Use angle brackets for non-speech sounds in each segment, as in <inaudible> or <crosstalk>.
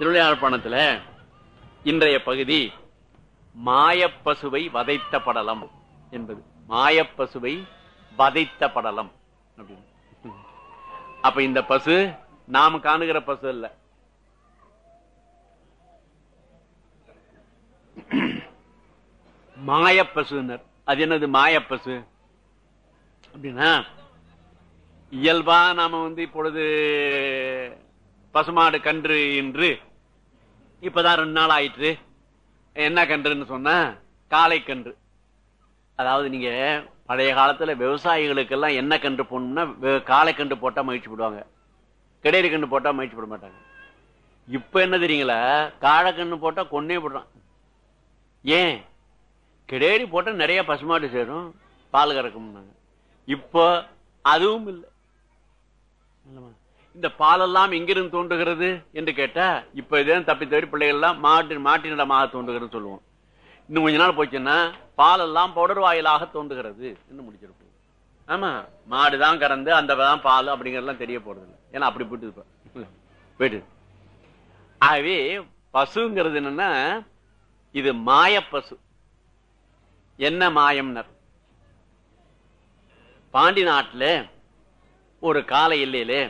திருவிளையாழ்ப்பாணத்துல இன்றைய பகுதி மாயப்பசுவை வதைத்த படலம் என்பது. மாயப்பசுவை வதைத்த படலம் அப்படின்னு. அப்ப இந்த பசு நாம் காணுகிற பசு அல்ல. மாயப்பசுனர் அது என்னது மாயப்பசு அப்படின்னா இயல்பா நாம வந்து இப்பொழுது பசுமாடு கன்று என்று இப்பதான் ரெண்டு நாள் ஆயிட்டு என்ன கன்றுன்னு சொன்னா? காளை கன்று. அதாவது நீங்க பழைய காலத்துல விவசாயிகளுக்கெல்லாம் என்ன கன்று போடணும்னா காலை காளை கன்று போட்டா மகிழ்ச்சி போடுவாங்க. கிடையிறு கன்று போட்டா மகிழ்ச்சி போட மாட்டாங்க. இப்ப என்ன தெரியுங்களா? காளை கன்று போட்டா கொன்னே போடுறான். ஏன்? கிடையேறி போட்டா நிறைய பசுமாடு சேரும் பால் கறக்கும்னாங்க. இப்போ அதுவும் இல்லை. இந்த பாலெல்லாம் எங்கிருந்து தோன்றுகிறது என்று கேட்டா இப்ப இதே தப்பி தவறி பிள்ளைகள்லாம் மாட்டு மாட்டினிடமாக தோன்றுகிறது சொல்லுவோம். இன்னும் கொஞ்ச நாள் போச்சுன்னா பாலெல்லாம் பவுடர் வாயிலாக தோன்றுகிறது என்று முடிச்சிருப்போம். ஆமா மாடுதான் கறந்து அந்த தான் பால் அப்படிங்கறதுலாம் தெரிய போறது இல்லை ஏன்னா அப்படி போயிட்டு போயிட்டு ஆகவே பசுங்கிறது என்னன்னா இது மாயப்பசு என்ன மாயம்னர்? பாண்டி நாட்டுல ஒரு கால எல்லையிலே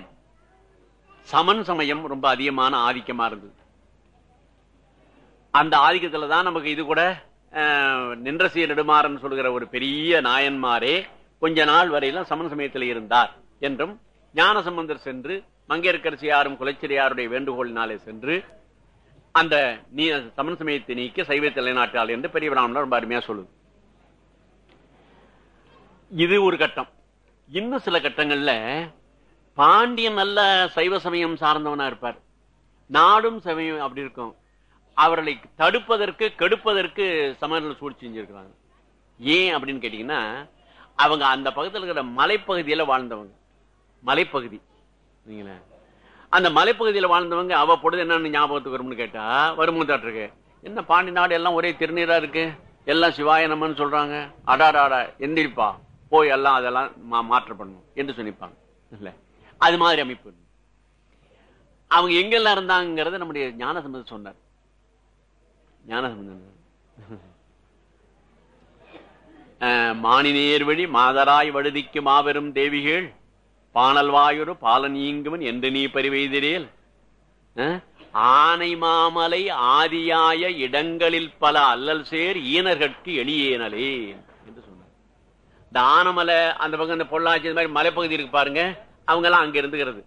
சமன் சமயம் ரொம்ப அதிகமான ஆதிக்கமா இருந்தது. அந்த ஆதிக்கத்துல தான் நமக்கு இது கூட நின்ற சீர் நெடுமாறன் சொல்கிற ஒரு பெரிய நாயன்மாரே கொஞ்ச நாள் வரையிலும் சமன் சமயத்தில் இருந்தார் என்றும் ஞான சம்பந்தர் சென்று மங்கையர்க்கரசியாரும் குலச்சிரியாருடைய வேண்டுகோளினாலே சென்று அந்த நீ சமன் சமயத்தை நீக்கி சைவத்தை தலைநாட்டாள் என்று பெரிய பிராமணர் ரொம்ப அருமையா சொல்லுது. இது ஒரு கட்டம். இன்னும் சில கட்டங்கள்ல பாண்டியன் நல்ல சைவ சமயம் சார்ந்தவனா இருப்பார். நாடும் சமயம் அப்படி இருக்கும். அவர்களை தடுப்பதற்கு கெடுப்பதற்கு சமணர்கள் சூழ்ச்சி செஞ்சிருக்கிறாங்க. ஏன் அப்படின்னு கேட்டீங்கன்னா அவங்க அந்த பக்கத்தில் இருக்கிற மலைப்பகுதியில் வாழ்ந்தவங்க. மலைப்பகுதி. நீங்களே அந்த மலைப்பகுதியில் வாழ்ந்தவங்க அவ பொழுது என்னன்னு ஞாபகத்துக்கு வரும்னு கேட்டா வருமுகத்தாட்டிருக்கு என்ன பாண்டி நாடு எல்லாம் ஒரே திருநீரா இருக்கு? எல்லாம் சிவாயனம்னு சொல்றாங்க. அடாடாடா எந்திரிப்பா. போய் எல்லாம் அதெல்லாம் மா- மாற்ற என்று சொன்னிப்பாங்க. இல்லை. அது மாதிரி அமைப்பு. அவங்க எங்கெல்லாம் இருந்தாங்கிறத நம்முடைய ஞானசம்பந்தர் சொன்னார். ஞானசம்பந்தர். மானினேர் வழி மாதராய் வழுதிக்கு மாபெரும் தேவிகள் பானல் வாயுறு பாலன் ஈங்குவன் என்று நீ பரிவெய்திரேல். ஆனை மாமலை ஆதியாய இடங்களில் பல அல்லல் சேர் ஈனர்கட்கு எளியேனலே என்று சொன்னார். இந்த ஆனமலை அந்த பக்கம் இந்த பொள்ளாச்சி இந்த மாதிரி மலைப்பகுதி இருக்கு பாருங்க. அவங்க எல்லாம் அங்க இருந்துகிறது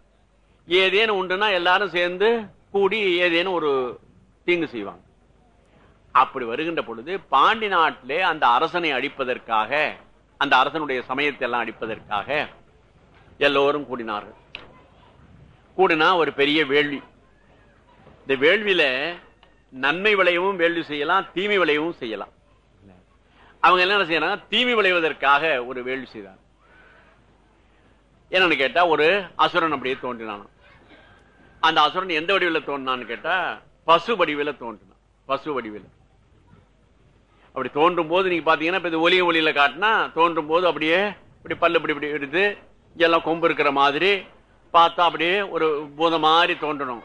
ஏதேனும் உண்டுன்னா எல்லாரும் சேர்ந்து கூடி ஏதேனும் ஒரு தீங்கு செய்வாங்க. அப்படி வருகின்ற பொழுது பாண்டி நாட்டிலே அந்த அரசனை அழிப்பதற்காக அந்த அரசனுடைய சமயத்தை எல்லாம் அடிப்பதற்காக எல்லோரும் கூடினார்கள். கூடினா ஒரு பெரிய வேள்வி. இந்த வேள்வியில நன்மை விளையவும் வேள்வி செய்யலாம் தீமை விளையவும் செய்யலாம். அவங்க என்ன செய்யறாங்க தீமை விளைவதற்காக ஒரு வேள்வி செய்தாங்க என்னன்னு கேட்டா ஒரு அசுரன் அப்படியே தோன்றினான் அந்த அசுரன் எந்த வடிவில் தோன்றினான்னு கேட்டா பசு வடிவில் தோன்றினான். பசு வடிவில். அப்படி தோன்றும் போது நீங்க பாத்தீங்கன்னா இப்ப இது ஒலிய ஒலியில காட்டினா தோன்றும் போது அப்படியே இப்படி பல்லு இப்படி இப்படி எடுத்து எல்லாம் கொம்பு இருக்கிற மாதிரி பார்த்தா அப்படியே ஒரு பூத மாதிரி தோன்றணும்.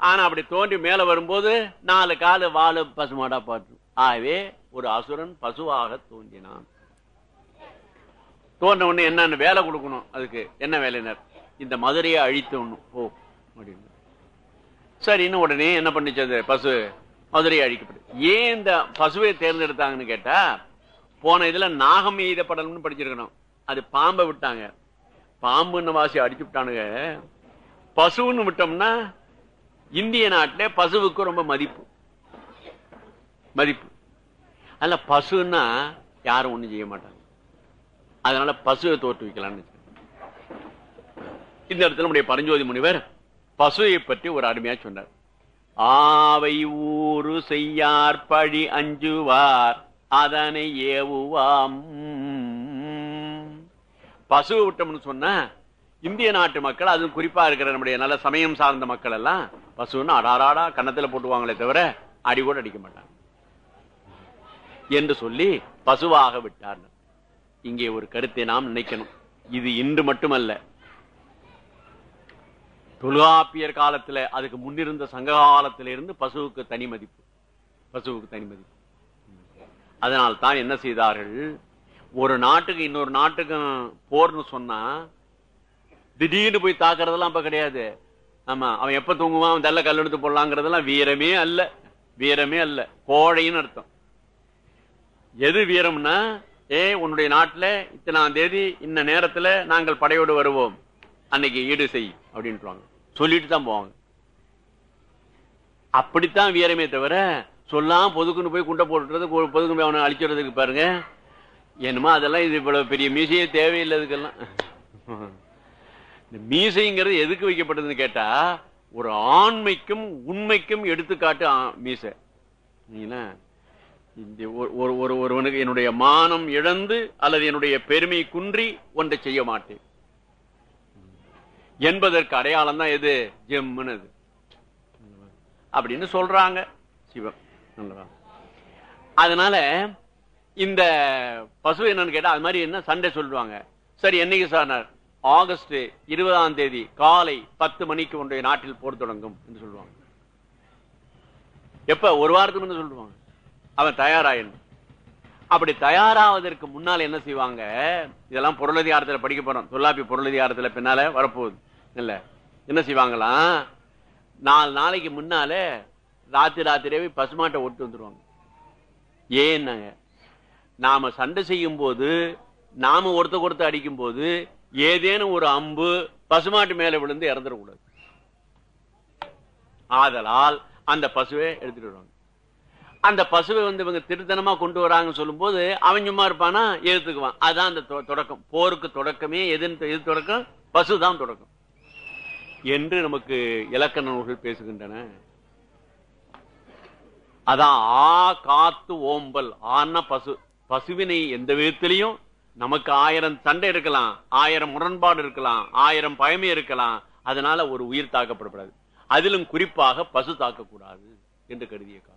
ஆனா அப்படி தோன்றி மேல வரும்போது நாலு காலு வாழு பசுமாடா பார்த்து. ஆகவே ஒரு அசுரன் பசுவாக தோன்றினான். தோன்ற உடனே என்னென்ன வேலை கொடுக்கணும். அதுக்கு என்ன வேலையினர் இந்த மதுரையை அழித்தோணும் ஓ அப்படின்னு. சரின்னு உடனே என்ன பண்ணுச்சு அந்த பசு? மதுரையை அழிக்கப்படு ஏன் இந்த பசுவை தேர்ந்தெடுத்தாங்கன்னு கேட்டா போன இதுல நாகம் எய்த படம்னு படிச்சிருக்கணும். அது பாம்பை விட்டாங்க. பாம்புன்னு வாசி அடிச்சு விட்டானுங்க. பசுன்னு விட்டோம்னா இந்திய நாட்டிலே பசுவுக்கு ரொம்ப மதிப்பு. மதிப்பு. அல்ல பசுன்னா யாரும் ஒண்ணும் செய்ய மாட்டாங்க. அதனால பசுவை தோற்றுவிக்கலாம்னு இந்த இடத்துல நம்முடைய பரஞ்சோதி முனிவர் பசுவை பற்றி ஒரு அருமையா சொன்னார். ஆவை ஊறு செய்யார் பழி அஞ்சுவார் அதனை ஏவுவாம். பசுவை விட்டோம்னு சொன்னா இந்திய நாட்டு மக்கள் அதுவும் குறிப்பா இருக்கிற நம்முடைய நல்ல சமயம் சார்ந்த மக்கள் எல்லாம் பசுன்னு அடாராடா கன்னத்துல போட்டுவாங்களே தவிர அடி கூட அடிக்க மாட்டாங்க. என்று சொல்லி பசுவாக விட்டார் இங்கே ஒரு கருத்தை நாம் நினைக்கணும். இது இன்று மட்டுமல்ல. தொல்காப்பியர் காலத்துல அதுக்கு முன்னிருந்த சங்க காலத்திலிருந்து பசுவுக்கு தனி மதிப்பு. பசுவுக்கு தனி மதிப்பு. அதனால் தான் என்ன செய்தார்கள்? ஒரு நாட்டுக்கு இன்னொரு நாட்டுக்கும் போர்னு சொன்னா திடீர்னு போய் தாக்குறதெல்லாம் இப்ப கிடையாது. ஆமா அவன் எப்ப தூங்குவான்? அவன் தள்ள கல்லெடுத்து போடலாங்கிறதெல்லாம் வீரமே அல்ல. வீரமே அல்ல. கோழைன்னு அர்த்தம். எது வீரம்னா ஏ உன்னுடைய நாட்டில் இத்தனாம் தேதி இந்த நேரத்தில் நாங்கள் படையோடு வருவோம். அன்னைக்கு ஈடு செய் அப்படின்ட்டுவாங்க. சொல்லிட்டு தான் போவாங்க. அப்படித்தான் வீரமே தவிர சொல்லாம் பொதுக்குன்னு போய் குண்டை போட்டுறது பொதுக்குன்னு போய் அவனை அழிச்சுறதுக்கு பாருங்க. என்னமோ அதெல்லாம் இது இவ்வளவு பெரிய மீசையே தேவையில்லை இதுக்கெல்லாம் இந்த மீசைங்கிறது எதுக்கு வைக்கப்பட்டதுன்னு கேட்டா ஒரு ஆண்மைக்கும் உண்மைக்கும் எடுத்துக்காட்டு ஆ- மீசை. சரிங்களா? இந்த ஒரு- ஒரு ஒரு ஒருவனுக்கு என்னுடைய மானம் இழந்து அல்லது என்னுடைய பெருமை குன்றி ஒன்றை செய்ய மாட்டேன். என்பதற்கு அடையாளம் தான் எது? ஜெம்முன்னு அது அப்படின்னு சொல்றாங்க. சிவம் அதனால இந்த பசு என்னன்னு கேட்டா அது மாதிரி என்ன சண்டை சொல்லுவாங்க. சரி என்னைக்கு சார்? ஆகஸ்ட் இருபதாம் தேதி காலை பத்து மணிக்கு ஒன்றைய நாட்டில் போர் தொடங்கும் என்று சொல்லுவாங்க. எப்ப? ஒரு வாரத்துக்கு முன்ன சொல்லுவாங்க. அவன் தயாராயிடணும் அப்படி தயாராவதற்கு முன்னால் என்ன செய்வாங்க? இதெல்லாம் பொருளதிகாரத்துல படிக்க போறோம். தொல்லாப்பி பொருளதிகாரத்துல பின்னால வரப்போகுது. இல்லை என்ன செய்வாங்களாம் நாலு நாளைக்கு முன்னாலே ராத்திரி ராத்திரியாவே பசுமாட்டை ஒட்டு வந்துருவாங்க. ஏன்னாங்க? நாம சண்டை செய்யும் போது நாம ஒருத்த கொடுத்து அடிக்கும் போது ஏதேனும் ஒரு அம்பு பசுமாட்டு மேல விழுந்து இறந்துடக்கூடாது. ஆதலால் அந்த பசுவை எடுத்துட்டு வருவாங்க. அந்த பசுவை வந்து இவங்க திருத்தனமா கொண்டு வராங்கன்னு சொல்லும்போது அவன் சும்மா இருப்பானா? எழுத்துக்குவான். அதுதான் அந்த தொடக்கம். போருக்கு தொடக்கமே எதுன்னு எது தொடக்கம்? பசுதான் தொடக்கம். என்று நமக்கு இலக்கண நூல்கள் பேசுகின்றன. அதான் ஆ காத்து ஓம்பல். ஆன பசு பசுவினை எந்த விதத்திலையும் நமக்கு ஆயிரம் சண்டை இருக்கலாம். ஆயிரம் முரண்பாடு இருக்கலாம். ஆயிரம் பயமே இருக்கலாம். அதனால ஒரு உயிர் தாக்கப்படக்கூடாது அதிலும் குறிப்பாக பசு தாக்கக்கூடாது என்று கருதிய காலம்.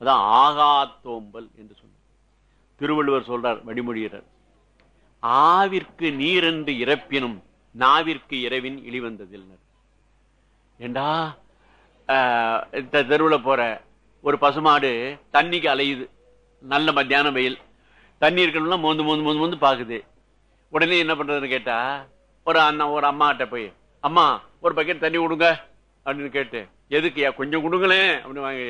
அதான் ஆகாத்தோம்பல் என்று சொன்னார். திருவள்ளுவர் சொல்றார் வடிமொழியினர் ஆவிற்கு நீரென்று இறப்பினும் நாவிற்கு இரவின் இழிவந்ததில் ஏண்டா? ஆஹ், இந்த தெருவுல போற ஒரு பசுமாடு தண்ணிக்கு அலையுது. நல்ல மத்தியானம் வெயில். தண்ணி இருக்கணும்னா மோந்து மோந்து மோந்து மோந்து பார்க்குது உடனே என்ன பண்றதுன்னு கேட்டா ஒரு அண்ணா ஒரு அம்மாட்ட போய் அம்மா ஒரு பக்கெட் தண்ணி கொடுங்க அப்படின்னு கேட்டு எதுக்குயா கொஞ்சம் கொடுங்களேன் அப்படின்னு வாங்கி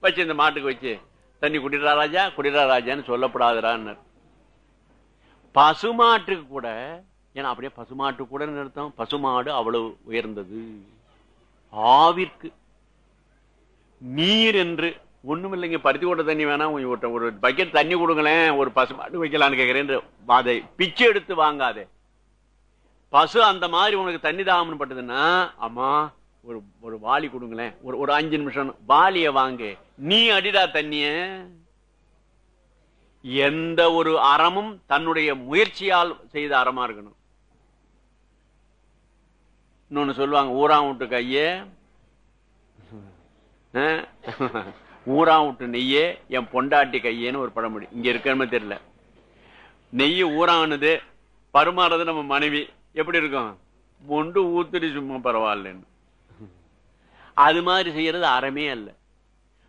வச்சு இந்த மாட்டுக்கு வச்சு தண்ணி குடிடா ராஜா குடிடா ராஜான்னு சொல்லப்படாதுடான்னு பசுமாட்டுக்கு கூட ஏன்னா அப்படியே பசுமாட்டு கூட அர்த்தம் பசுமாடு அவ்வளவு உயர்ந்தது. ஆவிற்கு. நீர் என்று ஒண்ணும் இல்லைங்க பருத்தி ஓட்ட தண்ணி வேணா ஒரு- பக்கெட் தண்ணி கொடுங்களேன் ஒரு பசுமாட்டு வைக்கலான்னு கேட்கிறேன் அதை பிச்சை எடுத்து வாங்காதே. பசு அந்த மாதிரி உனக்கு தண்ணி தாகம்னு பட்டதுன்னா அம்மா ஒரு ஒரு வாளி கொடுங்களேன் ஒரு ஒரு அஞ்சு நிமிஷம் வாலியை வாங்கு. நீ அடிடா தண்ணிய. எந்த ஒரு அறமும் தன்னுடைய முயற்சியால் செய்த அறமா இருக்கணும். இன்னொன்னு சொல்லுவாங்க ஊரா விட்டு கையே. அஹ், ஊரா விட்டு நெய்யே என் பொண்டாட்டி கையேன்னு ஒரு பழமொழி. இங்க இருக்கணுமே தெரியல. நெய் ஊறானது பருமாறது நம்ம மனைவி. எப்படி இருக்கும்? மொண்டு ஊத்துடி சும்மா பரவாயில்லன்னு. அது மாதிரி செய்யறது அறமே அல்ல.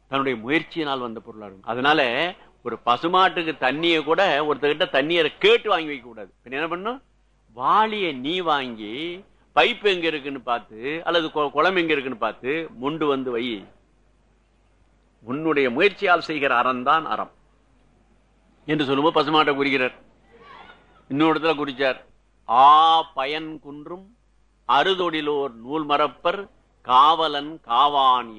தன்னுடைய முயற்சியினால் வந்த பொருளா இருக்கும் அதனால ஒரு பசுமாட்டுக்கு தண்ணியை கூட ஒருத்தர்கிட்ட தண்ணியை கேட்டு வாங்கி வைக்க கூடாது. என்ன பண்ணும்? வாளிய நீ வாங்கி பைப் எங்க இருக்குன்னு பார்த்து அல்லது குளம் எங்க இருக்குன்னு பார்த்து முண்டு வந்து வை. உன்னுடைய முயற்சியால் செய்கிற அறம்தான் அறம். என்று சொல்லும்போது பசுமாட்டை குறிக்கிறார். இன்னொரு இடத்துல குறிச்சார். ஆ பயன் குன்றும் அறுதொடிலோர் நூல் மரப்பர் காவலன் காவான்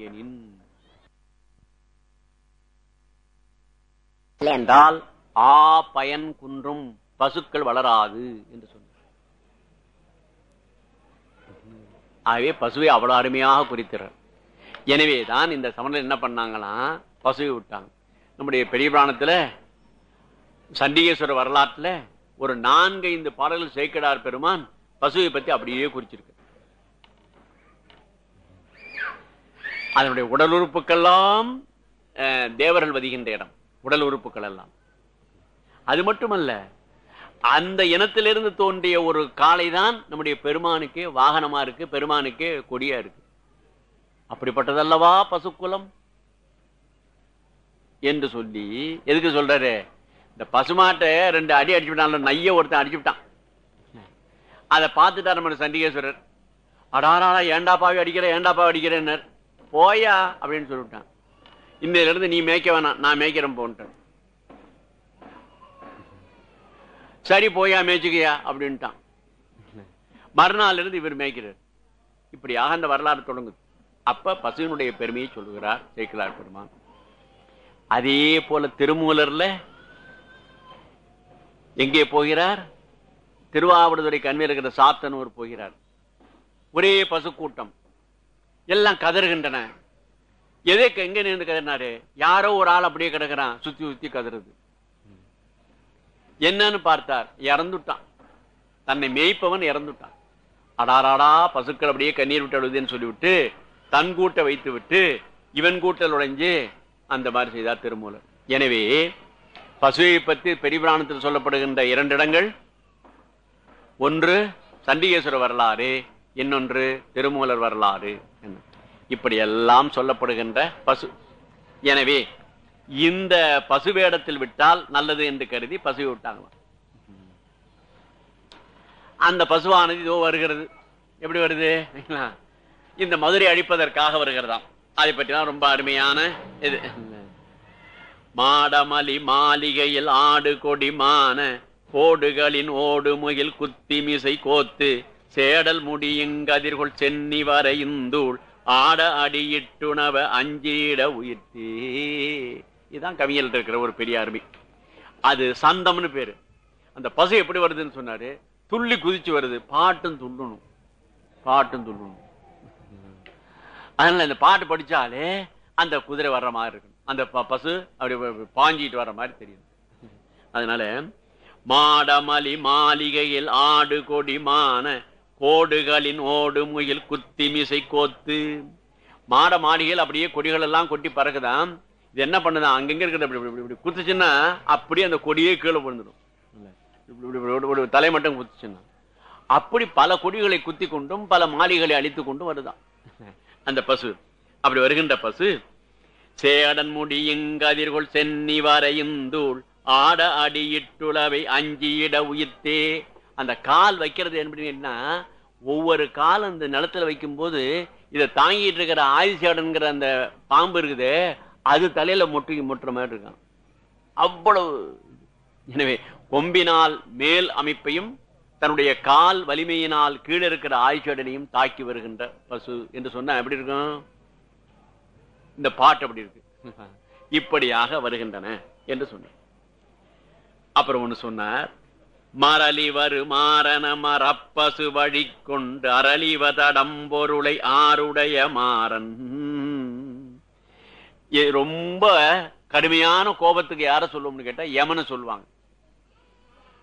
என்றால் ஆ பயன் குன்றும் பசுக்கள் வளராது என்று சொன்னார். ஆகவே பசுவை அவ்வளவு அருமையாக குறிக்கிறார் எனவே தான் இந்த சமணர் என்ன பண்ணாங்களாம் பசுவை விட்டாங்க. நம்முடைய பெரிய புராணத்துல சண்டிகேஸ்வர வரலாற்றுல ஒரு நான்கு ஐந்து பாடல்கள் சேக்கடார் பெருமான் பசுவை பத்தி அப்படியே குறிச்சிருக்கு அதனுடைய உடல் உறுப்புக்கெல்லாம் அஹ், தேவர்கள் வதிகின்ற இடம். உடல் உறுப்புகள் எல்லாம். அது மட்டுமல்ல அந்த இனத்திலிருந்து தோன்றிய ஒரு காளை தான் நம்முடைய பெருமானுக்கு வாகனமா இருக்கு பெருமானுக்கு கொடியா இருக்கு. அப்படிப்பட்டதல்லவா பசுக்குலம்? என்று சொல்லி எதுக்கு சொல்றாரு? இந்த பசுமாட்டை ரெண்டு அடி அடிச்சு விட்டான் நைய ஒருத்தன் அடிச்சு விட்டான். அதை பார்த்துட்டா நம்ம சண்டிகேஸ்வரர். அடாராடா ஏண்டாப்பாவே அடிக்கிற ஏண்டாப்பாவே அடிக்கிறேன்னர். போயா அப்படின்னு சொல்லிவிட்டான். இன்னையில இருந்து நீ மேய்க்க வேணாம் நான் மேய்க்கிறேன் போன்ட்டேன் சரி போயா மேய்ச்சிக்கையா அப்படின்ட்டான். மறுநாள் இருந்து இவர் மேய்க்கிறார். இப்படியாக அந்த வரலாறு தொடங்குது. அப்ப பசுவினுடைய பெருமையை சொல்லுகிறார் சேக்கிலார் பெருமான். அதே போல திருமூலர்ல எங்கே போகிறார்? திருவாவடுதுறை கண்மையில் இருக்கிற சாத்தனூர் போகிறார். ஒரே பசு கூட்டம் எல்லாம் கதறுகின்றன. எதே எங்க நின்று கதறினாரு? யாரோ ஒரு ஆள் அப்படியே கிடக்குறான் சுத்தி சுத்தி கதறது. என்னன்னு பார்த்தார். இறந்துட்டான். தன்னை மேய்ப்பவன் இறந்துட்டான். அடாராடா பசுக்கள் அப்படியே கண்ணீர் விட்டு அழுதுன்னு சொல்லிவிட்டு தன் கூட்ட வைத்து விட்டு இவன் கூட்டல் உடைஞ்சு அந்த மாதிரி செய்தார் திருமூலர். எனவே பசுவை பற்றி பெரியபுராணத்தில் சொல்லப்படுகின்ற இரண்டு இடங்கள். ஒன்று சண்டிகேஸ்வர வரலாறு இன்னொன்று திருமூலர் வரலாறு. இப்படி எல்லாம் சொல்லப்படுகின்ற பசு. எனவே இந்த பசு வேடத்தில் விட்டால் நல்லது என்று கருதி பசுவை விட்டாங்களாம் அந்த பசுவானது இதோ வருகிறது. எப்படி வருது? இந்த மதுரை அழிப்பதற்காக வருகிறதாம். அதை பற்றி தான் ரொம்ப அருமையான இது. மாடமலி மாளிகையில் ஆடு கொடி மான கோடுகளின் ஓடு முகில் குத்தி மிசை கோத்து சேடல் முடியுங்கதிர்கொள் சென்னி வரையுந்தூள் ஆட அடியிட்டுணவ அஞ்சீட உயிர்த்தி. இதுதான் கவிஞல் இருக்கிற ஒரு பெரிய அருமை. அது சந்தம்னு பேரு. அந்த பசு எப்படி வருதுன்னு சொன்னாரு? துள்ளி குதிச்சு வருது. பாட்டும் துள்ளணும். பாட்டும் துள்ளணும். அதனால இந்த பாட்டு படிச்சாலே அந்த குதிரை வர்ற மாதிரி இருக்கும். அந்த ப- பசு அப்படி பாஞ்சிட்டு வர்ற மாதிரி தெரியுது அதனால மாடமலி மாளிகையில் ஆடு கொடி மான கோடுகளின் ஓடு முயல் குத்தி மிசை கோத்து. மாட மாடிகள் அப்படியே கொடிகள் எல்லாம் கொட்டி பறக்குதான் இது என்ன பண்ணுதான் அங்கங்க இருக்கிறது இப்படி இப்படி இப்படி குத்துச்சுன்னா அப்படியே அந்த கொடியே கீழே விழுந்துடும். இப்படி தலை மட்டும் குத்துச்சுன்னா. அப்படி பல கொடிகளை குத்தி கொண்டும் பல மாளிகளை அழித்து கொண்டும் வருதான் அந்த பசு. அப்படி வருகின்ற பசு சேடன் முடியுங்கதிர்கொள் சென்னி வரையுந்தூள் ஆட அடியிட்டுளவை அஞ்சியிட உயிர்த்தே. அந்த கால் வைக்கிறது எப்படின்னா ஒவ்வொரு கால் அந்த நிலத்துல வைக்கும்போது இதை தாங்கிட்டு இருக்கிற ஆதிசேடன்கிற அந்த பாம்பு இருக்குதே அது தலையில மொட்டு முட்டுற மாதிரி இருக்கான் அவ்வளவு. எனவே கொம்பினால் மேல் அமைப்பையும் தன்னுடைய கால் வலிமையினால் கீழே இருக்கிற ஆய்ச்சடனையும் தாக்கி வருகின்ற பசு. என்று சொன்னா எப்படி இருக்கும்? இந்த பாட்டு அப்படி இருக்கு. <laughs> இப்படியாக வருகின்றன என்று சொன்னார். அப்புறம் ஒண்ணு சொன்னார் மரளி வரு மாறன மரப்பசு வழி கொண்டு அரளிவதடம்பொருளை ஆருடைய மாறன். ரொம்ப கடுமையான கோபத்துக்கு யார சொல்லுவோம்னு கேட்டா யமனை சொல்லுவாங்க.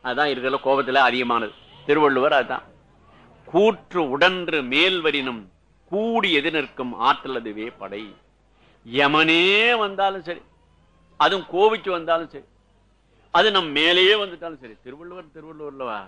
அதான் இருக்கிற கோபத்துல அதிகமானது. திருவள்ளுவர் அதுதான். கூற்று உடன்று மேல்வரினும் கூடி எது நிற்கும் ஆற்றல் அதுவே படை. யமனே வந்தாலும் சரி அதுவும் கோவிக்கு வந்தாலும் சரி அது நம் மேலேயே வந்துட்டாலும் சரி. திருவள்ளுவர் திருவள்ளுவர்லவா?